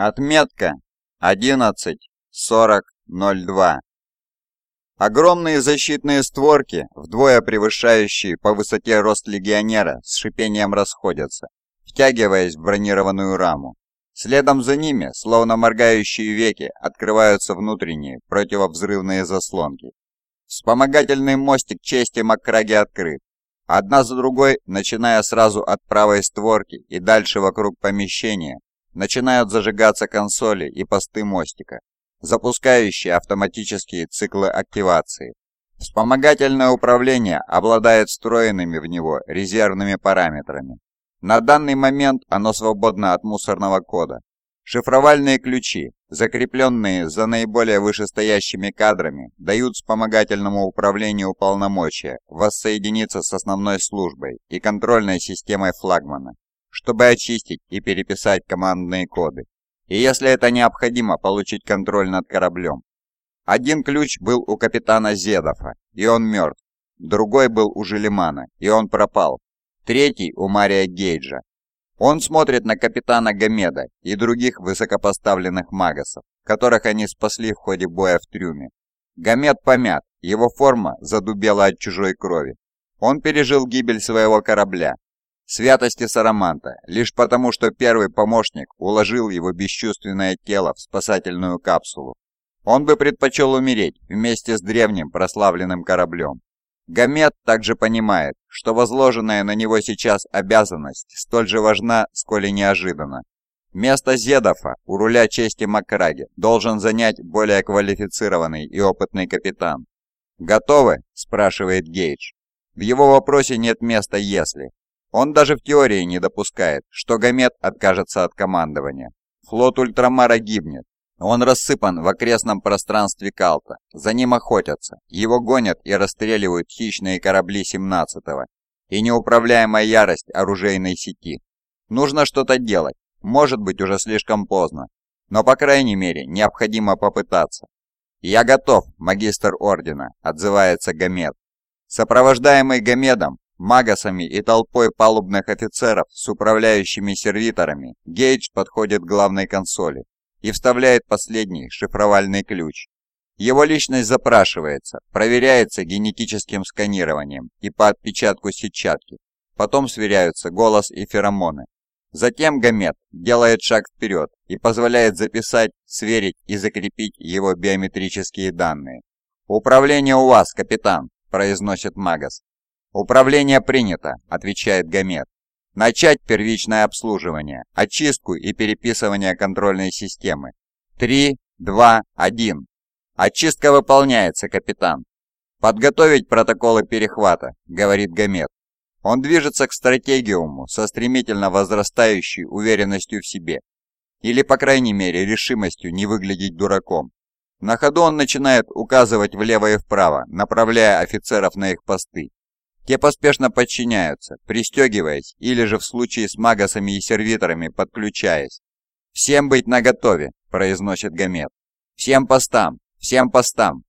Отметка 11.40.02. Огромные защитные створки, вдвое превышающие по высоте рост легионера, с шипением расходятся, втягиваясь в бронированную раму. Следом за ними, словно моргающие веки, открываются внутренние противовзрывные заслонки. Вспомогательный мостик чести Маккраги открыт. Одна за другой, начиная сразу от правой створки и дальше вокруг помещения, начинают зажигаться консоли и посты мостика, запускающие автоматические циклы активации. Вспомогательное управление обладает встроенными в него резервными параметрами. На данный момент оно свободно от мусорного кода. Шифровальные ключи, закрепленные за наиболее вышестоящими кадрами, дают вспомогательному управлению полномочия воссоединиться с основной службой и контрольной системой флагмана чтобы очистить и переписать командные коды, и если это необходимо, получить контроль над кораблем. Один ключ был у капитана Зедофа, и он мертв. Другой был у Желемана, и он пропал. Третий у Мария Гейджа. Он смотрит на капитана Гамеда и других высокопоставленных магасов, которых они спасли в ходе боя в трюме. Гамед помят, его форма задубела от чужой крови. Он пережил гибель своего корабля, святости Сараманта, лишь потому, что первый помощник уложил его бесчувственное тело в спасательную капсулу. Он бы предпочел умереть вместе с древним прославленным кораблем. Гамет также понимает, что возложенная на него сейчас обязанность столь же важна, сколь и неожиданна. Место Зедофа у руля чести Макраги должен занять более квалифицированный и опытный капитан. «Готовы?» – спрашивает Гейдж. В его вопросе нет места «если». Он даже в теории не допускает, что Гамет откажется от командования. Флот Ультрамара гибнет. Он рассыпан в окрестном пространстве Калта. За ним охотятся. Его гонят и расстреливают хищные корабли 17-го. И неуправляемая ярость оружейной сети. Нужно что-то делать. Может быть уже слишком поздно. Но по крайней мере необходимо попытаться. «Я готов, магистр Ордена», — отзывается Гамет. Сопровождаемый Гамедом, магасами и толпой палубных офицеров с управляющими сервиторами, Гейдж подходит к главной консоли и вставляет последний шифровальный ключ. Его личность запрашивается, проверяется генетическим сканированием и по отпечатку сетчатки. Потом сверяются голос и феромоны. Затем Гамет делает шаг вперед и позволяет записать, сверить и закрепить его биометрические данные. «Управление у вас, капитан», – произносит Магас. «Управление принято», — отвечает Гамет. «Начать первичное обслуживание, очистку и переписывание контрольной системы. Три, два, один. Очистка выполняется, капитан. Подготовить протоколы перехвата», — говорит Гамет. Он движется к стратегиуму со стремительно возрастающей уверенностью в себе. Или, по крайней мере, решимостью не выглядеть дураком. На ходу он начинает указывать влево и вправо, направляя офицеров на их посты. Те поспешно подчиняются, пристегиваясь или же в случае с магасами и сервиторами подключаясь. «Всем быть наготове», – произносит Гамет. «Всем постам! Всем постам!»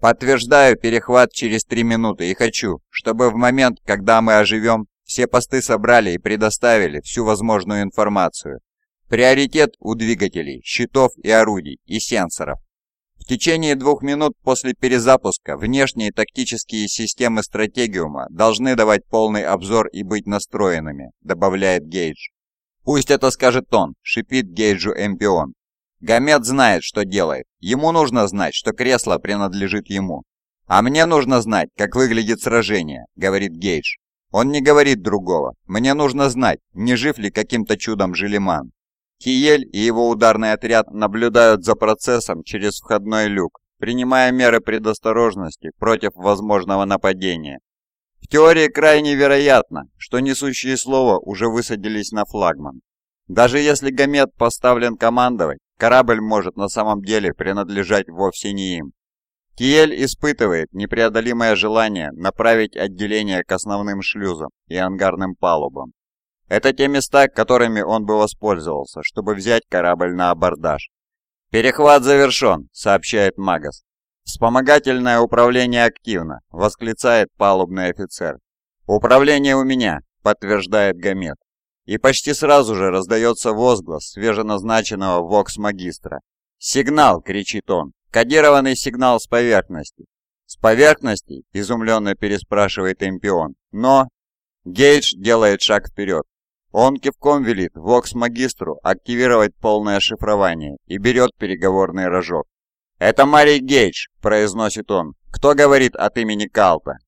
Подтверждаю перехват через три минуты и хочу, чтобы в момент, когда мы оживем, все посты собрали и предоставили всю возможную информацию. Приоритет у двигателей, щитов и орудий, и сенсоров. В течение двух минут после перезапуска внешние тактические системы стратегиума должны давать полный обзор и быть настроенными, добавляет Гейдж. Пусть это скажет он, шипит Гейджу Эмпион. Гамет знает, что делает. Ему нужно знать, что кресло принадлежит ему. А мне нужно знать, как выглядит сражение, говорит Гейдж. Он не говорит другого. Мне нужно знать, не жив ли каким-то чудом Желеман. Киель и его ударный отряд наблюдают за процессом через входной люк, принимая меры предосторожности против возможного нападения. В теории крайне вероятно, что несущие слова уже высадились на флагман. Даже если Гамет поставлен командовать, корабль может на самом деле принадлежать вовсе не им. Киель испытывает непреодолимое желание направить отделение к основным шлюзам и ангарным палубам. Это те места, которыми он бы воспользовался, чтобы взять корабль на абордаж. «Перехват завершен», — сообщает Магас. «Вспомогательное управление активно», — восклицает палубный офицер. «Управление у меня», — подтверждает Гамет. И почти сразу же раздается возглас свеженазначенного вокс-магистра. «Сигнал!» — кричит он. «Кодированный сигнал с поверхности!» «С поверхности?» — изумленно переспрашивает Эмпион. «Но...» Гейдж делает шаг вперед. Он кивком велит Вокс-магистру активировать полное шифрование и берет переговорный рожок. «Это Мари Гейдж», — произносит он. «Кто говорит от имени Калта?»